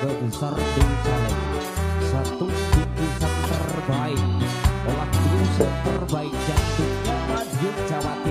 keluarga besar di Challenge Satu bingkisan terbaik. Olah musik terbaik jantungnya maju cawati